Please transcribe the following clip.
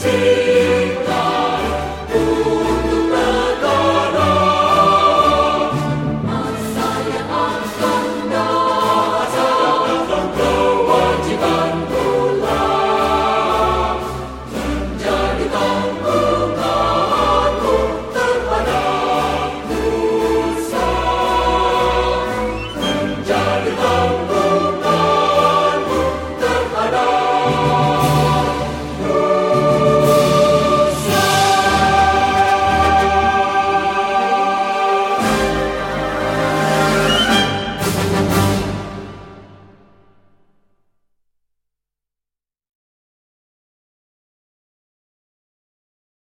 city.